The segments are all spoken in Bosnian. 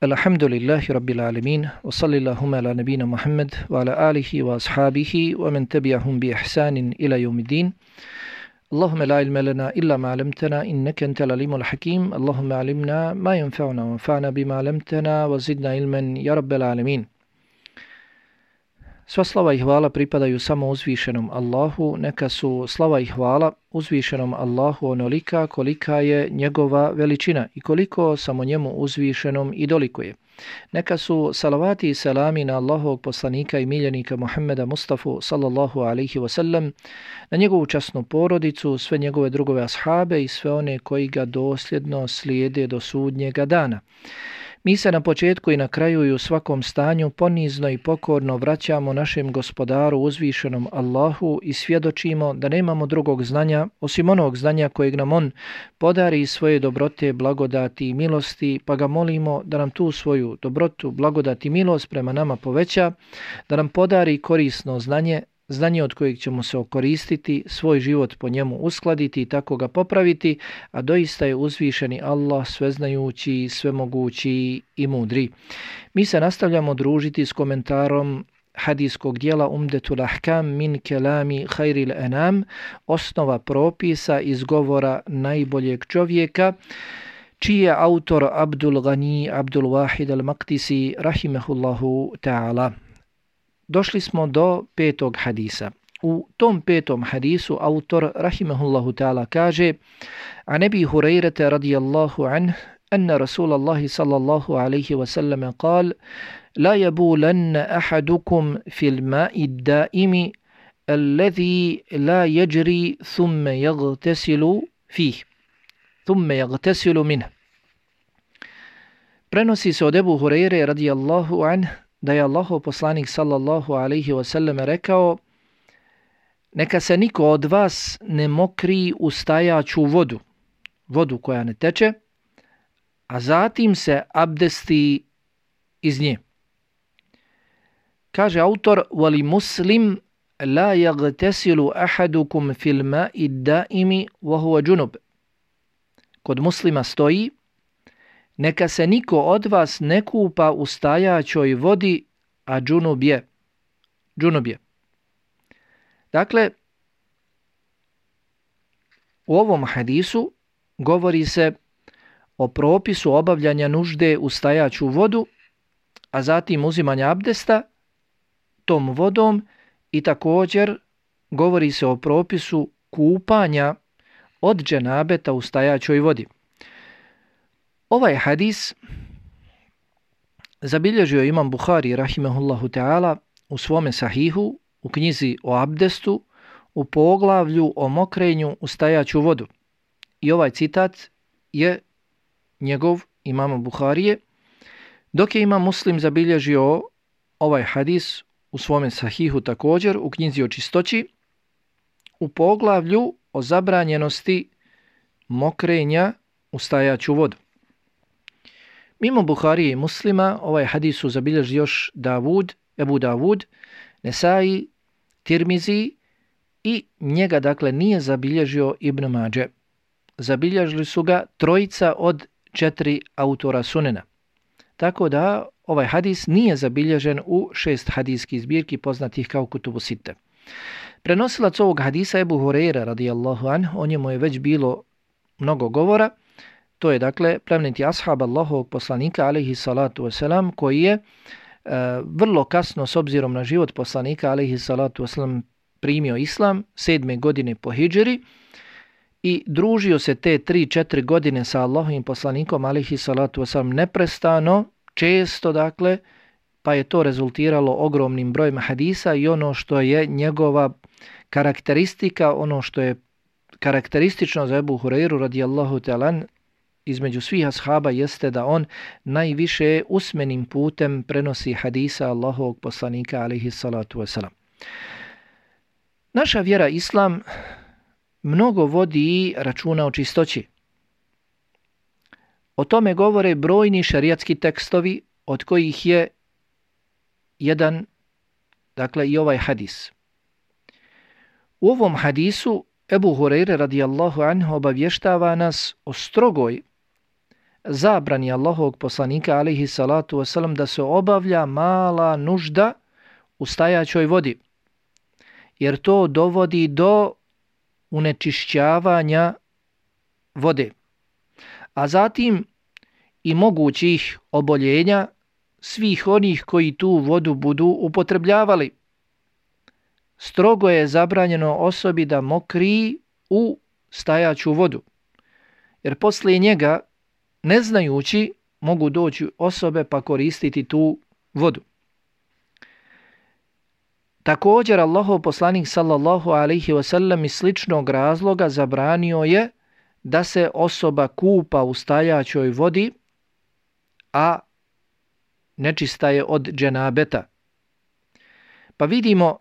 الحمد لله رب العالمين وصلى اللهم على نبينا محمد وعلى آله وأصحابه ومن تبعهم بإحسان إلى يوم الدين. اللهم لا علم لنا إلا ما علمتنا إنك أنت العليم الحكيم. اللهم علمنا ما ينفعنا وانفعنا بما علمتنا وزدنا علما يا رب العالمين. Sva slava i hvala pripadaju samo uzvišenom Allahu, neka su slava i hvala uzvišenom Allahu onolika kolika je njegova veličina i koliko samo njemu uzvišenom i dolikuje. Neka su salavati i salami na Allahovog poslanika i miljenika Muhammeda Mustafa sallallahu alaihi wasallam, na njegovu časnu porodicu, sve njegove drugove ashabe i sve one koji ga dosljedno slijede do sudnjega dana. Mi se na početku i na kraju i u svakom stanju ponizno i pokorno vraćamo našem gospodaru uzvišenom Allahu i svjedočimo da nemamo drugog znanja osim onog znanja kojeg nam on podari svoje dobrote, blagodati i milosti, pa ga molimo da nam tu svoju dobrotu, blagodati i milost prema nama poveća, da nam podari korisno znanje, znanje od kojeg ćemo se okoristiti, svoj život po njemu uskladiti i tako ga popraviti, a doista je uzvišeni Allah sveznajući, svemogući i mudri. Mi se nastavljamo družiti s komentarom hadijskog dijela Umdetul Ahkam min kelami Khairil enam, osnova propisa iz govora najboljeg čovjeka, čiji je autor Abdul Ghani Abdul Wahid al-Maktisi, rahimehullahu ta'ala došli smo do petog hadisa. U tom petom hadisu autor rahimahullahu ta'ala kaže a nebi Hurayrete radijallahu anh أن رسول الله صلى الله عليه وسلم قال لا يبولن أحدكم في الماء الدائم الذي لا يجري ثم يغتسل فيه ثم يغتسل منه Prenosi se od Ebu Hureyre radijallahu anh da je Allahov poslanik sallallahu alaihi wasallam rekao neka se niko od vas ne mokri u stajaću vodu, vodu koja ne teče, a zatim se abdesti iz nje. Kaže autor, vali muslim la jagtesilu ahadukum fil ma'i daimi wa huwa junub. Kod muslima stoji, neka se niko od vas ne kupa u stajaćoj vodi, a džunub je. Džunub je. Dakle, u ovom hadisu govori se o propisu obavljanja nužde u stajaću vodu, a zatim uzimanja abdesta tom vodom i također govori se o propisu kupanja od dženabeta u stajaćoj vodi. Ovaj hadis zabilježio imam Bukhari rahimehullahu ta'ala u svome sahihu u knjizi o abdestu u poglavlju o mokrenju u stajaću vodu. I ovaj citat je njegov imama Bukharije, dok je imam muslim zabilježio ovaj hadis u svome sahihu također u knjizi o čistoći u poglavlju o zabranjenosti mokrenja u stajaću vodu. Mimo Buharije i muslima, ovaj hadis su zabilježi još Davud, Ebu Davud, Nesai, Tirmizi i njega dakle nije zabilježio Ibn Mađe. Zabilježili su ga trojica od četiri autora sunena. Tako da ovaj hadis nije zabilježen u šest hadijskih zbirki poznatih kao kutubu sitte. Prenosilac ovog hadisa Ebu Hureyre radijallahu an, o njemu je već bilo mnogo govora, To je dakle plemeniti ashab Allahovog poslanika alaihi salatu wasalam koji je e, vrlo kasno s obzirom na život poslanika alaihi salatu wasalam primio islam sedme godine po hijđeri i družio se te tri, četiri godine sa Allahovim poslanikom alaihi salatu wasalam neprestano, često dakle, pa je to rezultiralo ogromnim brojem hadisa i ono što je njegova karakteristika, ono što je karakteristično za Ebu Hureyru radijallahu talan između svih ashaba jeste da on najviše usmenim putem prenosi hadisa Allahovog poslanika alaihi salatu wasalam. Naša vjera Islam mnogo vodi računa o čistoći. O tome govore brojni šariatski tekstovi od kojih je jedan, dakle i ovaj hadis. U ovom hadisu Ebu Hureyre radijallahu anhu obavještava nas o strogoj zabrani Allahovog poslanika alihi salatu wasalam da se obavlja mala nužda u stajaćoj vodi. Jer to dovodi do unečišćavanja vode. A zatim i mogućih oboljenja svih onih koji tu vodu budu upotrebljavali. Strogo je zabranjeno osobi da mokri u stajaću vodu. Jer poslije njega, ne znajući, mogu doći osobe pa koristiti tu vodu. Također Allahov poslanik sallallahu alaihi wasallam iz sličnog razloga zabranio je da se osoba kupa u stajaćoj vodi, a nečista je od dženabeta. Pa vidimo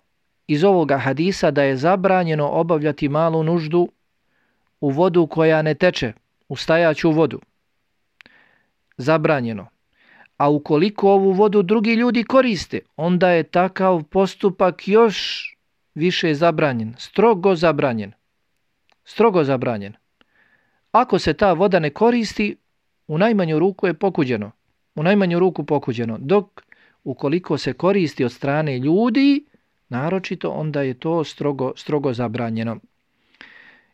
iz ovoga hadisa da je zabranjeno obavljati malu nuždu u vodu koja ne teče, u stajaću vodu. Zabranjeno. A ukoliko ovu vodu drugi ljudi koriste, onda je takav postupak još više zabranjen, strogo zabranjen. Strogo zabranjen. Ako se ta voda ne koristi, u najmanju ruku je pokuđeno. U najmanju ruku pokuđeno. Dok ukoliko se koristi od strane ljudi, naročito onda je to strogo, strogo zabranjeno.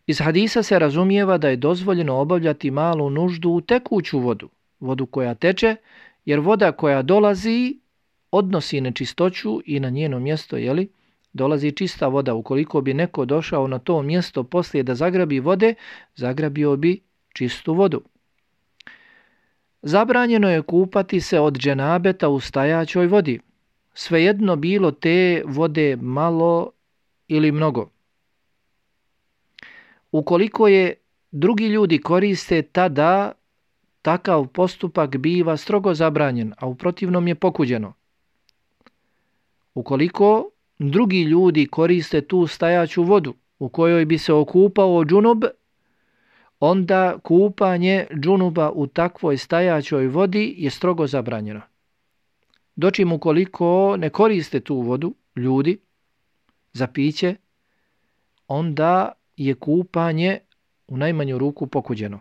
Iz hadisa se razumijeva da je dozvoljeno obavljati malu nuždu u tekuću vodu, vodu koja teče, jer voda koja dolazi odnosi nečistoću i na njeno mjesto, jeli, dolazi čista voda. Ukoliko bi neko došao na to mjesto poslije da zagrabi vode, zagrabio bi čistu vodu. Zabranjeno je kupati se od dženabeta u stajaćoj vodi. Svejedno bilo te vode malo ili mnogo. Ukoliko je drugi ljudi koriste tada, takav postupak biva strogo zabranjen, a u protivnom je pokuđeno. Ukoliko drugi ljudi koriste tu stajaću vodu u kojoj bi se okupao džunob, onda kupanje džunuba u takvoj stajaćoj vodi je strogo zabranjeno. Dočim ukoliko ne koriste tu vodu ljudi za piće, onda je kupanje u najmanju ruku pokuđeno.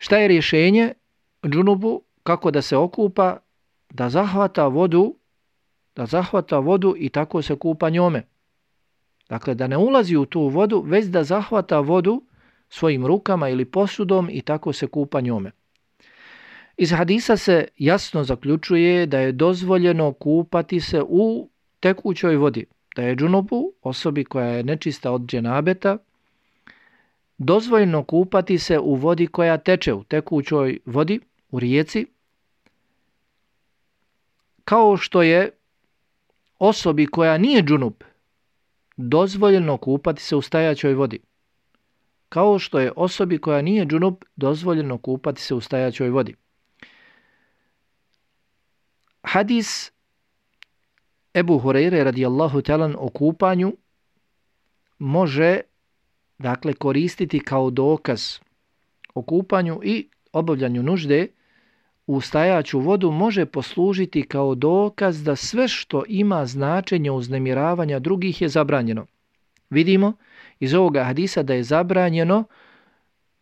Šta je rješenje džunubu kako da se okupa, da zahvata vodu, da zahvata vodu i tako se kupa njome. Dakle, da ne ulazi u tu vodu, već da zahvata vodu svojim rukama ili posudom i tako se kupa njome. Iz hadisa se jasno zaključuje da je dozvoljeno kupati se u tekućoj vodi, da je džunubu, osobi koja je nečista od dženabeta, dozvoljeno kupati se u vodi koja teče u tekućoj vodi, u rijeci, kao što je osobi koja nije džunup dozvoljeno kupati se u stajaćoj vodi. Kao što je osobi koja nije džunup dozvoljeno kupati se u stajaćoj vodi. Hadis Ebu Hureyre radijallahu talan o kupanju može dakle koristiti kao dokaz o kupanju i obavljanju nužde u stajaću vodu može poslužiti kao dokaz da sve što ima značenje uznemiravanja drugih je zabranjeno. Vidimo iz ovoga hadisa da je zabranjeno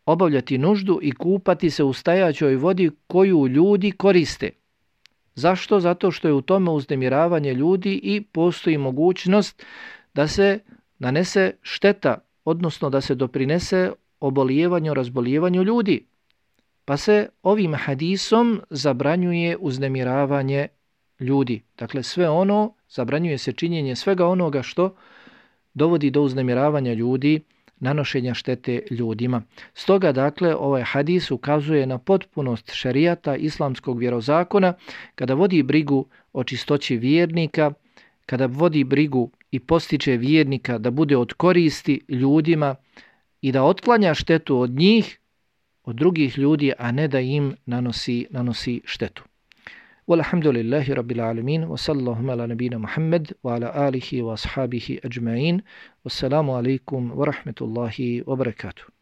obavljati nuždu i kupati se u stajaćoj vodi koju ljudi koriste. Zašto? Zato što je u tome uznemiravanje ljudi i postoji mogućnost da se nanese šteta odnosno da se doprinese obolijevanju, razbolijevanju ljudi. Pa se ovim hadisom zabranjuje uznemiravanje ljudi. Dakle, sve ono, zabranjuje se činjenje svega onoga što dovodi do uznemiravanja ljudi, nanošenja štete ljudima. Stoga, dakle, ovaj hadis ukazuje na potpunost šarijata islamskog vjerozakona kada vodi brigu o čistoći vjernika, kada vodi brigu i postiče vjernika da bude od koristi ljudima i da otklanja štetu od njih, od drugih ljudi, a ne da im nanosi, nanosi štetu. Walhamdulillahi rabbil alamin wa sallallahu ala nabina Muhammad wa ala alihi wa ashabihi ajma'in. Wassalamu alaikum wa rahmetullahi wa barakatuh.